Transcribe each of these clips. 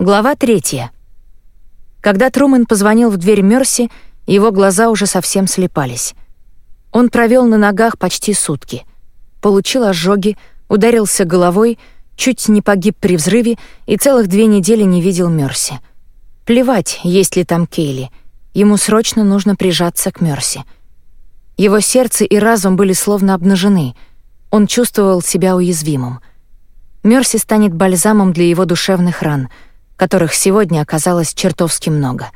Глава третья. Когда Трумэн позвонил в дверь Мерси, его глаза уже совсем слепались. Он провел на ногах почти сутки. Получил ожоги, ударился головой, чуть не погиб при взрыве и целых две недели не видел Мерси. Плевать, есть ли там Кейли. Ему срочно нужно прижаться к Мерси. Его сердце и разум были словно обнажены. Он чувствовал себя уязвимым. Мерси станет бальзамом для его душевных ран — которых сегодня оказалось чертовски много.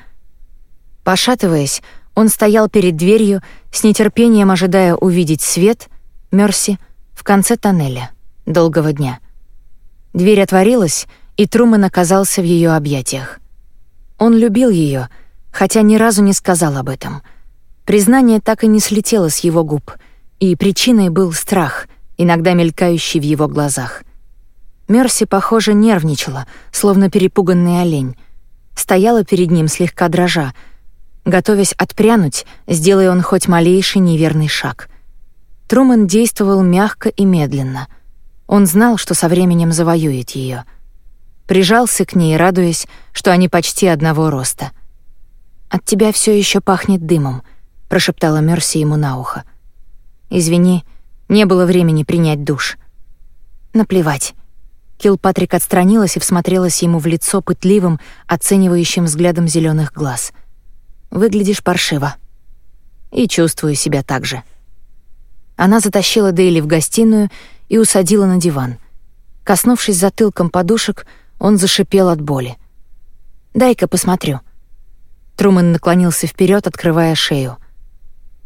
Пошатываясь, он стоял перед дверью, с нетерпением ожидая увидеть свет, Мерси, в конце тоннеля, долгого дня. Дверь отворилась, и Трумэн оказался в ее объятиях. Он любил ее, хотя ни разу не сказал об этом. Признание так и не слетело с его губ, и причиной был страх, иногда мелькающий в его глазах — Мерси, похоже, нервничала, словно перепуганный олень. Стояла перед ним слегка дрожа, готовясь отпрянуть, сделая он хоть малейший неверный шаг. Труман действовал мягко и медленно. Он знал, что со временем завоюет ее. Прижался к ней, радуясь, что они почти одного роста. «От тебя все еще пахнет дымом», — прошептала Мерси ему на ухо. «Извини, не было времени принять душ». «Наплевать». Килпатрик отстранилась и всмотрелась ему в лицо пытливым, оценивающим взглядом зеленых глаз. «Выглядишь паршиво». «И чувствую себя так же». Она затащила Дейли в гостиную и усадила на диван. Коснувшись затылком подушек, он зашипел от боли. «Дай-ка посмотрю». Трумэн наклонился вперед, открывая шею.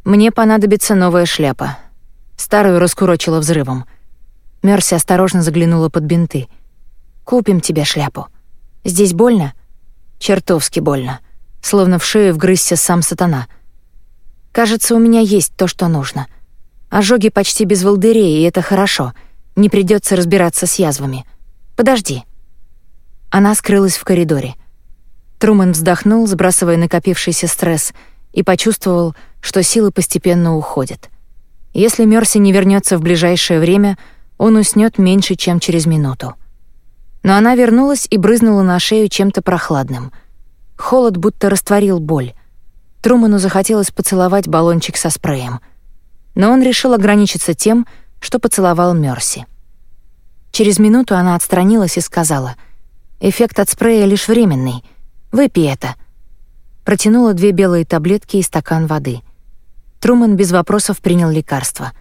«Мне понадобится новая шляпа. Старую раскурочила взрывом». Мерси осторожно заглянула под бинты. «Купим тебе шляпу. Здесь больно?» «Чертовски больно. Словно в шею вгрызся сам сатана. Кажется, у меня есть то, что нужно. Ожоги почти без волдырей, и это хорошо. Не придется разбираться с язвами. Подожди». Она скрылась в коридоре. Трумэн вздохнул, сбрасывая накопившийся стресс, и почувствовал, что силы постепенно уходят. Если Мерси не вернется в ближайшее время — он уснет меньше, чем через минуту. Но она вернулась и брызнула на шею чем-то прохладным. Холод будто растворил боль. Труману захотелось поцеловать баллончик со спреем. Но он решил ограничиться тем, что поцеловал Мерси. Через минуту она отстранилась и сказала, «Эффект от спрея лишь временный. Выпей это». Протянула две белые таблетки и стакан воды. Труман без вопросов принял лекарство.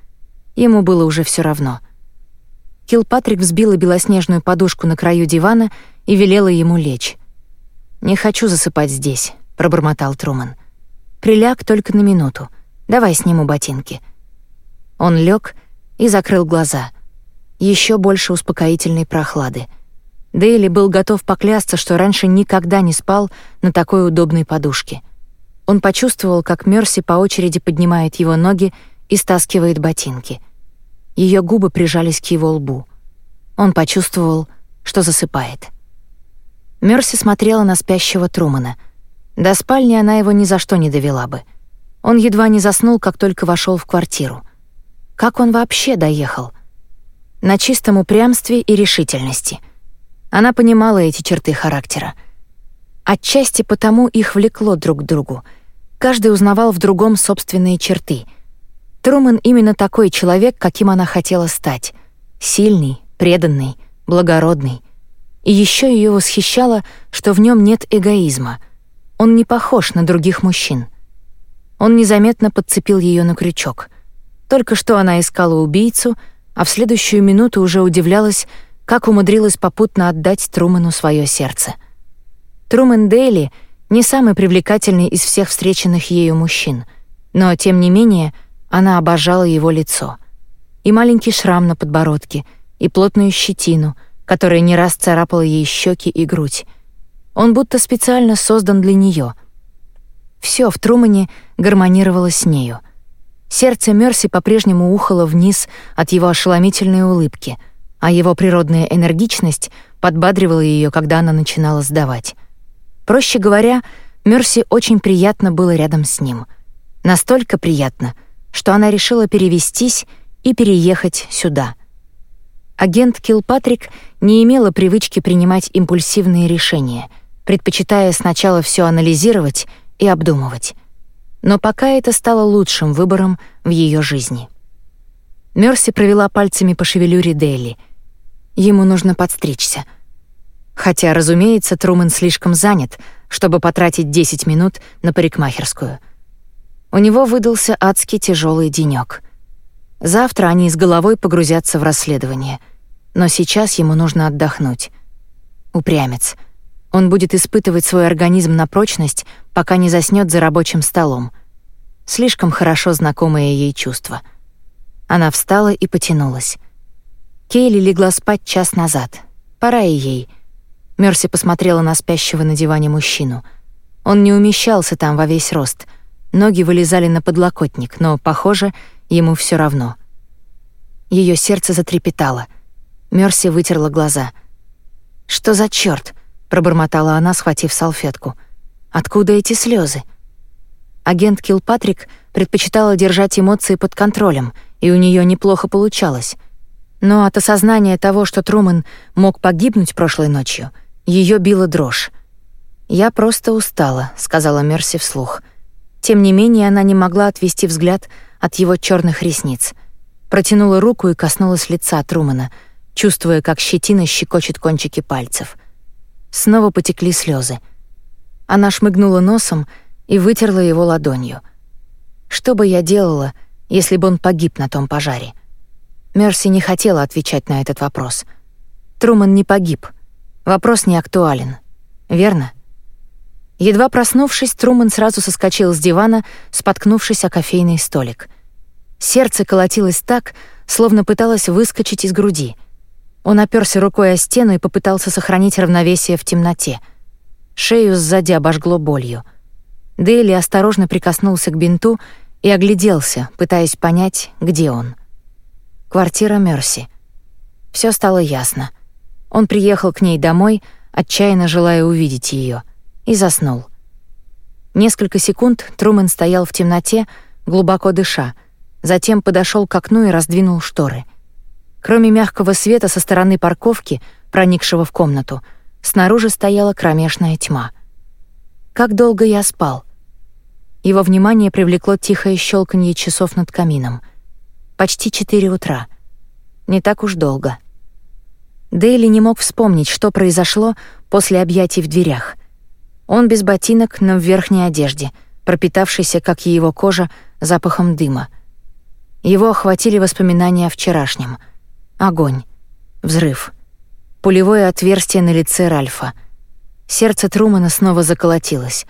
Ему было уже все равно — Килпатрик взбила белоснежную подушку на краю дивана и велела ему лечь. «Не хочу засыпать здесь», — пробормотал Труман. «Приляг только на минуту. Давай сниму ботинки». Он лег и закрыл глаза. Еще больше успокоительной прохлады. Дейли был готов поклясться, что раньше никогда не спал на такой удобной подушке. Он почувствовал, как Мерси по очереди поднимает его ноги и стаскивает ботинки — ее губы прижались к его лбу. Он почувствовал, что засыпает. Мерси смотрела на спящего Трумана. До спальни она его ни за что не довела бы. Он едва не заснул, как только вошел в квартиру. Как он вообще доехал? На чистом упрямстве и решительности. Она понимала эти черты характера. Отчасти потому их влекло друг к другу. Каждый узнавал в другом собственные черты — Трумэн именно такой человек, каким она хотела стать. Сильный, преданный, благородный. И еще ее восхищало, что в нем нет эгоизма. Он не похож на других мужчин. Он незаметно подцепил ее на крючок. Только что она искала убийцу, а в следующую минуту уже удивлялась, как умудрилась попутно отдать Трумэну свое сердце. Трумэн Дейли не самый привлекательный из всех встреченных ею мужчин, но, тем не менее, — она обожала его лицо. И маленький шрам на подбородке, и плотную щетину, которая не раз царапала ей щеки и грудь. Он будто специально создан для нее. Все в Трумане гармонировало с нею. Сердце Мерси по-прежнему ухало вниз от его ошеломительной улыбки, а его природная энергичность подбадривала ее, когда она начинала сдавать. Проще говоря, Мерси очень приятно было рядом с ним. Настолько приятно — что она решила перевестись и переехать сюда. Агент Килпатрик не имела привычки принимать импульсивные решения, предпочитая сначала все анализировать и обдумывать. Но пока это стало лучшим выбором в ее жизни. Мерси провела пальцами по шевелюре Дейли. Ему нужно подстричься. Хотя, разумеется, Трумэн слишком занят, чтобы потратить 10 минут на парикмахерскую. У него выдался адский тяжелый денёк. Завтра они с головой погрузятся в расследование. Но сейчас ему нужно отдохнуть. Упрямец. Он будет испытывать свой организм на прочность, пока не заснёт за рабочим столом. Слишком хорошо знакомое ей чувство. Она встала и потянулась. Кейли легла спать час назад. Пора и ей. Мерси посмотрела на спящего на диване мужчину. Он не умещался там во весь рост. Ноги вылезали на подлокотник, но, похоже, ему все равно. Ее сердце затрепетало. Мерси вытерла глаза. «Что за черт? пробормотала она, схватив салфетку. «Откуда эти слезы? Агент Килпатрик предпочитала держать эмоции под контролем, и у нее неплохо получалось. Но от осознания того, что Трумэн мог погибнуть прошлой ночью, ее била дрожь. «Я просто устала», — сказала Мерси вслух. Тем не менее, она не могла отвести взгляд от его черных ресниц. Протянула руку и коснулась лица Трумана, чувствуя, как щетина щекочет кончики пальцев. Снова потекли слезы. Она шмыгнула носом и вытерла его ладонью. Что бы я делала, если бы он погиб на том пожаре? Мерси не хотела отвечать на этот вопрос. Труман не погиб. Вопрос не актуален. Верно? Едва проснувшись, Труман сразу соскочил с дивана, споткнувшись о кофейный столик. Сердце колотилось так, словно пыталось выскочить из груди. Он оперся рукой о стену и попытался сохранить равновесие в темноте. Шею сзади обожгло болью. Дейли осторожно прикоснулся к бинту и огляделся, пытаясь понять, где он. Квартира Мерси. Все стало ясно. Он приехал к ней домой, отчаянно желая увидеть ее и заснул. Несколько секунд Трумэн стоял в темноте, глубоко дыша, затем подошел к окну и раздвинул шторы. Кроме мягкого света со стороны парковки, проникшего в комнату, снаружи стояла кромешная тьма. Как долго я спал? Его внимание привлекло тихое щелканье часов над камином. Почти четыре утра. Не так уж долго. Дейли не мог вспомнить, что произошло после объятий в дверях — он без ботинок, но в верхней одежде, пропитавшейся, как и его кожа, запахом дыма. Его охватили воспоминания о вчерашнем. Огонь. Взрыв. Пулевое отверстие на лице Ральфа. Сердце Трумана снова заколотилось.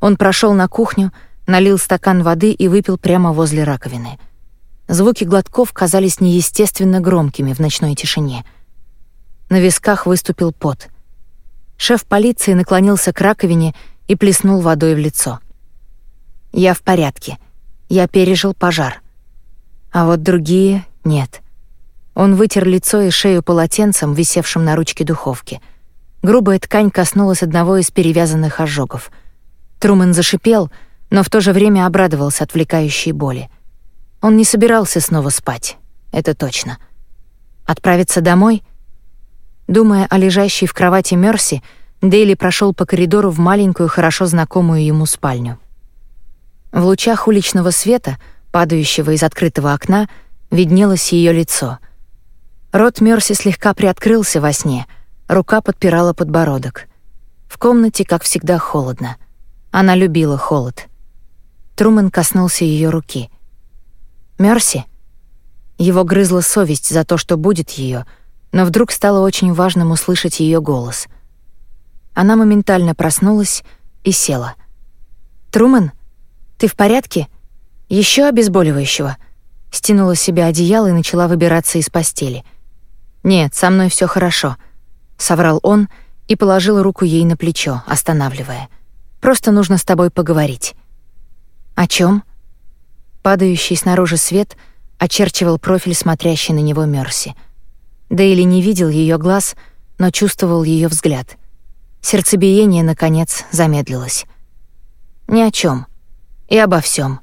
Он прошел на кухню, налил стакан воды и выпил прямо возле раковины. Звуки глотков казались неестественно громкими в ночной тишине. На висках выступил пот — Шеф полиции наклонился к раковине и плеснул водой в лицо. «Я в порядке. Я пережил пожар. А вот другие — нет». Он вытер лицо и шею полотенцем, висевшим на ручке духовки. Грубая ткань коснулась одного из перевязанных ожогов. Трумэн зашипел, но в то же время обрадовался отвлекающей боли. Он не собирался снова спать, это точно. Отправиться домой — Думая о лежащей в кровати Мерси, Дейли прошел по коридору в маленькую, хорошо знакомую ему спальню. В лучах уличного света, падающего из открытого окна, виднелось ее лицо. Рот Мерси слегка приоткрылся во сне, рука подпирала подбородок. В комнате, как всегда, холодно. Она любила холод. Трумэн коснулся ее руки. «Мерси?» Его грызла совесть за то, что будет ее, но вдруг стало очень важным услышать ее голос. Она моментально проснулась и села. «Трумэн, ты в порядке? Еще обезболивающего?» Стянула с себя одеяло и начала выбираться из постели. «Нет, со мной все хорошо», — соврал он и положил руку ей на плечо, останавливая. «Просто нужно с тобой поговорить». «О чем? Падающий снаружи свет очерчивал профиль смотрящей на него Мерси — Дейли не видел ее глаз, но чувствовал ее взгляд. Сердцебиение, наконец, замедлилось. Ни о чем. И обо всем.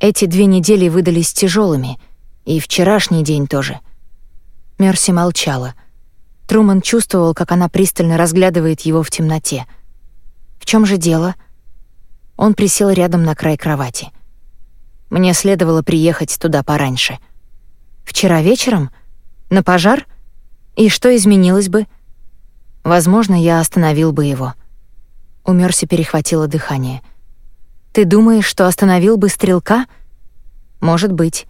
Эти две недели выдались тяжелыми, и вчерашний день тоже. Мерси молчала. Труман чувствовал, как она пристально разглядывает его в темноте. «В чем же дело?» Он присел рядом на край кровати. «Мне следовало приехать туда пораньше». «Вчера вечером? На пожар? И что изменилось бы?» «Возможно, я остановил бы его». У Мерси перехватило дыхание. «Ты думаешь, что остановил бы стрелка?» «Может быть.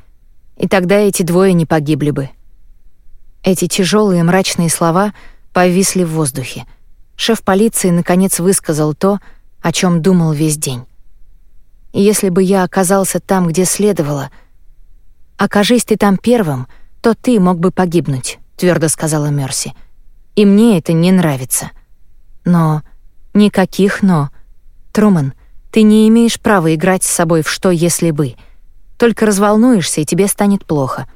И тогда эти двое не погибли бы». Эти тяжелые мрачные слова повисли в воздухе. Шеф полиции наконец высказал то, о чем думал весь день. Если бы я оказался там, где следовало, окажись ты там первым, то ты мог бы погибнуть, твердо сказала Мерси. И мне это не нравится. Но никаких но. Труман, ты не имеешь права играть с собой в что если бы. Только разволнуешься, и тебе станет плохо.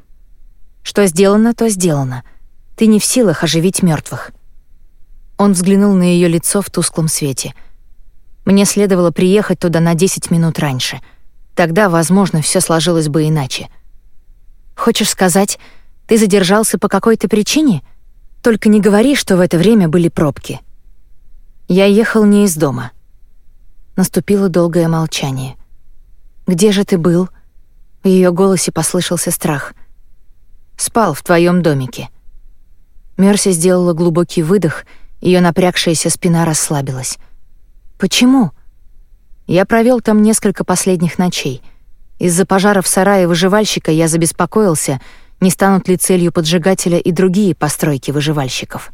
Что сделано, то сделано. Ты не в силах оживить мертвых. Он взглянул на ее лицо в тусклом свете. Мне следовало приехать туда на 10 минут раньше. Тогда, возможно, все сложилось бы иначе. Хочешь сказать, ты задержался по какой-то причине? Только не говори, что в это время были пробки. Я ехал не из дома. Наступило долгое молчание. Где же ты был? В ее голосе послышался страх — Спал в твоем домике». Мерси сделала глубокий выдох, ее напрягшаяся спина расслабилась. «Почему?» «Я провел там несколько последних ночей. Из-за пожара в сарае выживальщика я забеспокоился, не станут ли целью поджигателя и другие постройки выживальщиков».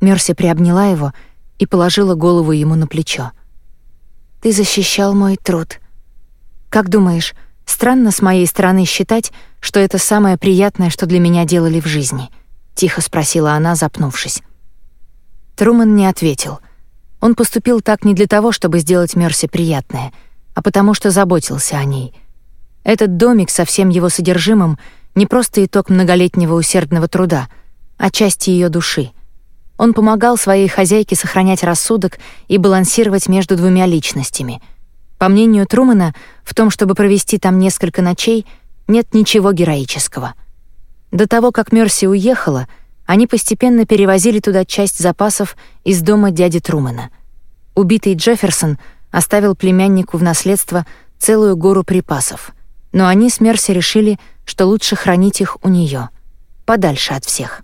Мерси приобняла его и положила голову ему на плечо. «Ты защищал мой труд. Как думаешь, Странно с моей стороны считать, что это самое приятное, что для меня делали в жизни, тихо спросила она, запнувшись. Труман не ответил. Он поступил так не для того, чтобы сделать Мерси приятное, а потому что заботился о ней. Этот домик со всем его содержимым не просто итог многолетнего усердного труда, а часть ее души. Он помогал своей хозяйке сохранять рассудок и балансировать между двумя личностями — по мнению Трумана, в том, чтобы провести там несколько ночей, нет ничего героического. До того, как Мерси уехала, они постепенно перевозили туда часть запасов из дома дяди Трумана. Убитый Джефферсон оставил племяннику в наследство целую гору припасов, но они с Мерси решили, что лучше хранить их у нее, подальше от всех.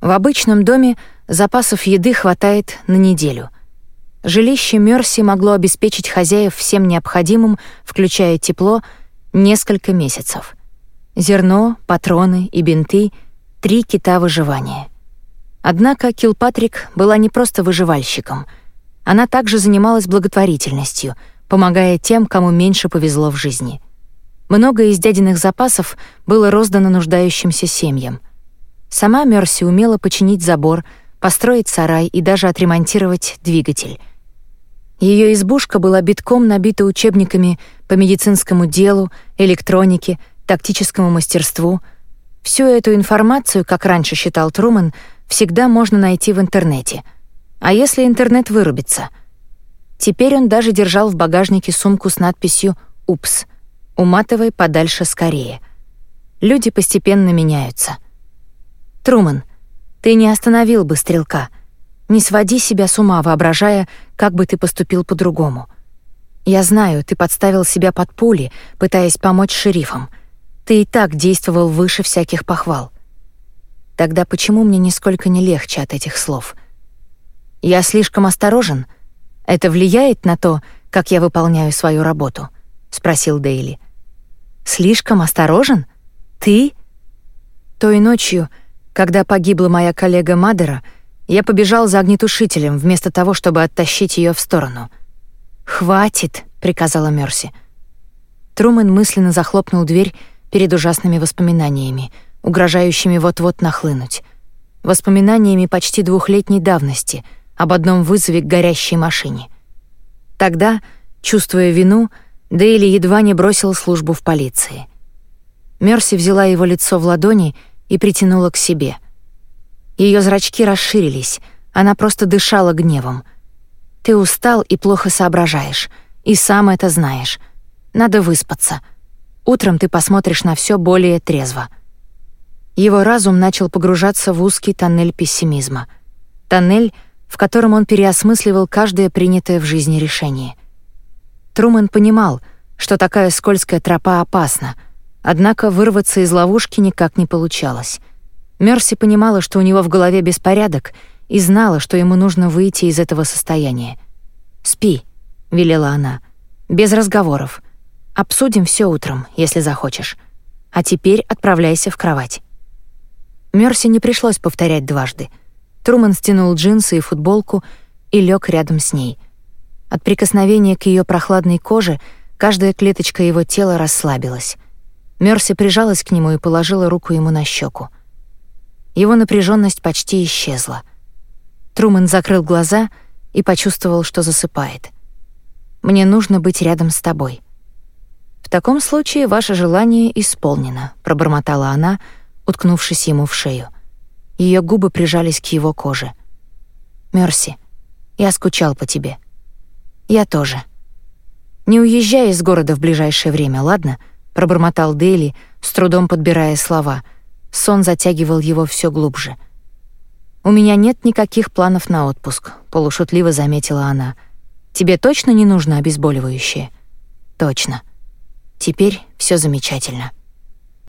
В обычном доме запасов еды хватает на неделю — Жилище Мерси могло обеспечить хозяев всем необходимым, включая тепло, несколько месяцев. Зерно, патроны и бинты — три кита выживания. Однако Килпатрик была не просто выживальщиком. Она также занималась благотворительностью, помогая тем, кому меньше повезло в жизни. Многое из дядиных запасов было роздано нуждающимся семьям. Сама Мерси умела починить забор, построить сарай и даже отремонтировать двигатель. Ее избушка была битком набита учебниками по медицинскому делу, электронике, тактическому мастерству. Всю эту информацию, как раньше считал Труман, всегда можно найти в интернете. А если интернет вырубится? Теперь он даже держал в багажнике сумку с надписью «Упс», уматывай подальше скорее. Люди постепенно меняются. Труман, ты не остановил бы стрелка — не своди себя с ума, воображая, как бы ты поступил по-другому. Я знаю, ты подставил себя под пули, пытаясь помочь шерифам. Ты и так действовал выше всяких похвал. Тогда почему мне нисколько не легче от этих слов? Я слишком осторожен? Это влияет на то, как я выполняю свою работу? спросил Дейли. Слишком осторожен? Ты? Той ночью, когда погибла моя коллега Мадера, я побежал за огнетушителем, вместо того, чтобы оттащить ее в сторону. «Хватит», — приказала Мерси. Трумэн мысленно захлопнул дверь перед ужасными воспоминаниями, угрожающими вот-вот нахлынуть. Воспоминаниями почти двухлетней давности об одном вызове к горящей машине. Тогда, чувствуя вину, Дейли едва не бросил службу в полиции. Мерси взяла его лицо в ладони и притянула к себе — ее зрачки расширились, она просто дышала гневом. «Ты устал и плохо соображаешь, и сам это знаешь. Надо выспаться. Утром ты посмотришь на все более трезво». Его разум начал погружаться в узкий тоннель пессимизма. Тоннель, в котором он переосмысливал каждое принятое в жизни решение. Трумэн понимал, что такая скользкая тропа опасна, однако вырваться из ловушки никак не получалось. Мерси понимала, что у него в голове беспорядок, и знала, что ему нужно выйти из этого состояния. «Спи», — велела она, — «без разговоров. Обсудим все утром, если захочешь. А теперь отправляйся в кровать». Мерси не пришлось повторять дважды. Труман стянул джинсы и футболку и лег рядом с ней. От прикосновения к ее прохладной коже каждая клеточка его тела расслабилась. Мерси прижалась к нему и положила руку ему на щеку. Его напряженность почти исчезла. Труман закрыл глаза и почувствовал, что засыпает. «Мне нужно быть рядом с тобой». «В таком случае ваше желание исполнено», — пробормотала она, — уткнувшись ему в шею. Ее губы прижались к его коже. «Мерси, я скучал по тебе». «Я тоже». «Не уезжай из города в ближайшее время, ладно?» — пробормотал Дейли, с трудом подбирая слова. Сон затягивал его все глубже. «У меня нет никаких планов на отпуск», — полушутливо заметила она. «Тебе точно не нужно обезболивающее?» «Точно. Теперь все замечательно».